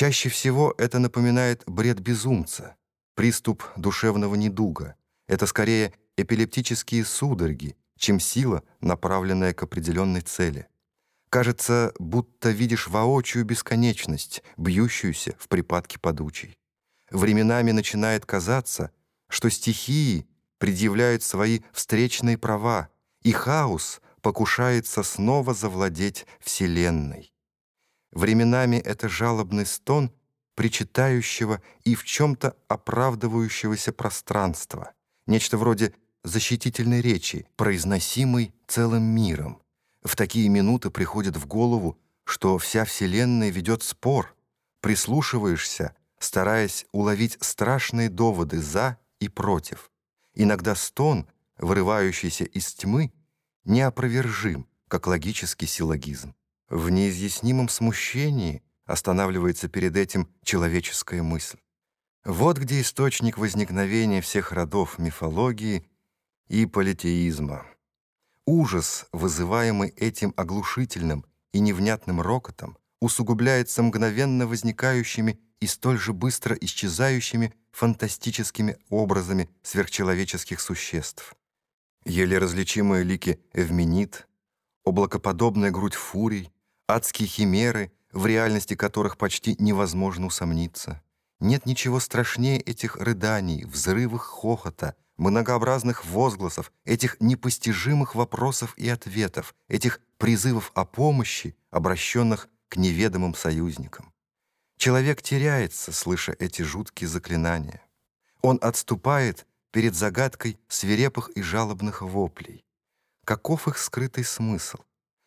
Чаще всего это напоминает бред безумца, приступ душевного недуга. Это скорее эпилептические судороги, чем сила, направленная к определенной цели. Кажется, будто видишь воочию бесконечность, бьющуюся в припадке подучей. Временами начинает казаться, что стихии предъявляют свои встречные права, и хаос покушается снова завладеть Вселенной. Временами это жалобный стон причитающего и в чем-то оправдывающегося пространства, нечто вроде защитительной речи, произносимой целым миром. В такие минуты приходит в голову, что вся Вселенная ведет спор, прислушиваешься, стараясь уловить страшные доводы «за» и «против». Иногда стон, вырывающийся из тьмы, неопровержим, как логический силлогизм. В неизъяснимом смущении останавливается перед этим человеческая мысль. Вот где источник возникновения всех родов мифологии и политеизма. Ужас, вызываемый этим оглушительным и невнятным рокотом, усугубляется мгновенно возникающими и столь же быстро исчезающими фантастическими образами сверхчеловеческих существ. Еле различимые лики эвменит, облакоподобная грудь фурий, адские химеры, в реальности которых почти невозможно усомниться. Нет ничего страшнее этих рыданий, взрывов хохота, многообразных возгласов, этих непостижимых вопросов и ответов, этих призывов о помощи, обращенных к неведомым союзникам. Человек теряется, слыша эти жуткие заклинания. Он отступает перед загадкой свирепых и жалобных воплей. Каков их скрытый смысл?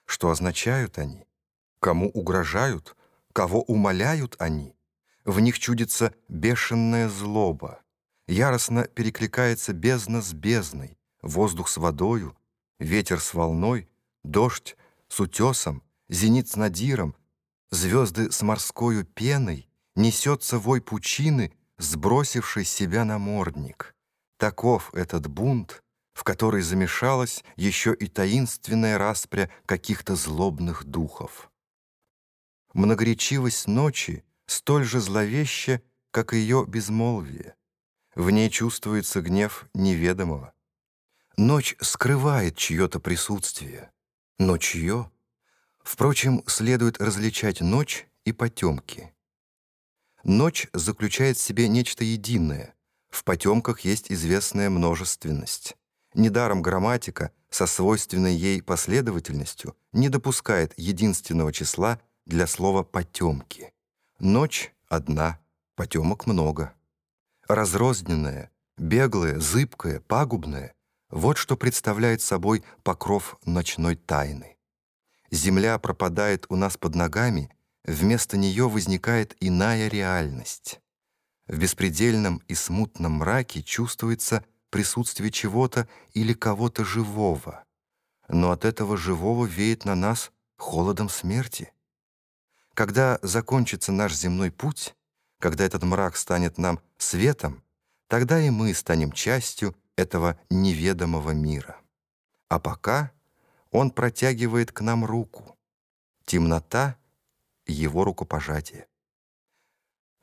Что означают они? Кому угрожают? Кого умоляют они? В них чудится бешеная злоба. Яростно перекликается бездна с бездной, воздух с водою, ветер с волной, дождь с утесом, зенит с надиром, звезды с морскою пеной, несется вой пучины, сбросивший себя на мордник. Таков этот бунт, в который замешалась еще и таинственная распря каких-то злобных духов. Многоречивость ночи столь же зловеща, как ее безмолвие. В ней чувствуется гнев неведомого. Ночь скрывает чье-то присутствие. Но чье? Впрочем, следует различать ночь и потемки. Ночь заключает в себе нечто единое. В потемках есть известная множественность. Недаром грамматика со свойственной ей последовательностью не допускает единственного числа для слова «потемки». Ночь одна, потемок много. Разрозненная, беглая, зыбкая, пагубная — вот что представляет собой покров ночной тайны. Земля пропадает у нас под ногами, вместо нее возникает иная реальность. В беспредельном и смутном мраке чувствуется присутствие чего-то или кого-то живого. Но от этого живого веет на нас холодом смерти. Когда закончится наш земной путь, когда этот мрак станет нам светом, тогда и мы станем частью этого неведомого мира. А пока он протягивает к нам руку. Темнота — его рукопожатие.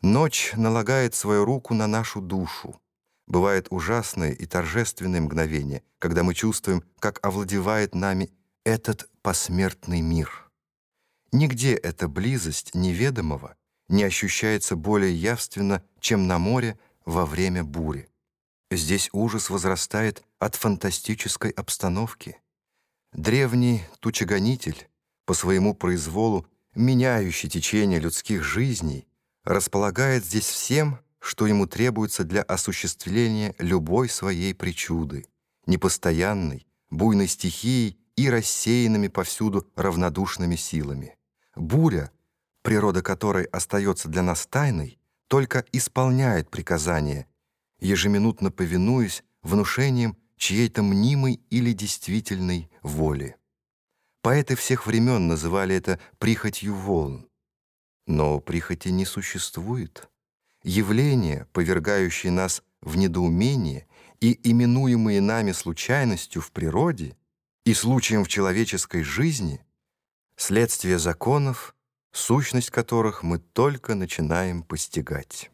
Ночь налагает свою руку на нашу душу. Бывает ужасное и торжественное мгновение, когда мы чувствуем, как овладевает нами этот посмертный мир. Нигде эта близость неведомого не ощущается более явственно, чем на море во время бури. Здесь ужас возрастает от фантастической обстановки. Древний тучегонитель, по своему произволу, меняющий течение людских жизней, располагает здесь всем, что ему требуется для осуществления любой своей причуды, непостоянной, буйной стихией и рассеянными повсюду равнодушными силами. Буря, природа которой остается для нас тайной, только исполняет приказания, ежеминутно повинуясь внушениям чьей-то мнимой или действительной воли. Поэты всех времен называли это прихотью волн. Но прихоти не существует. Явления, повергающие нас в недоумение и именуемые нами случайностью в природе и случаем в человеческой жизни — следствие законов сущность которых мы только начинаем постигать.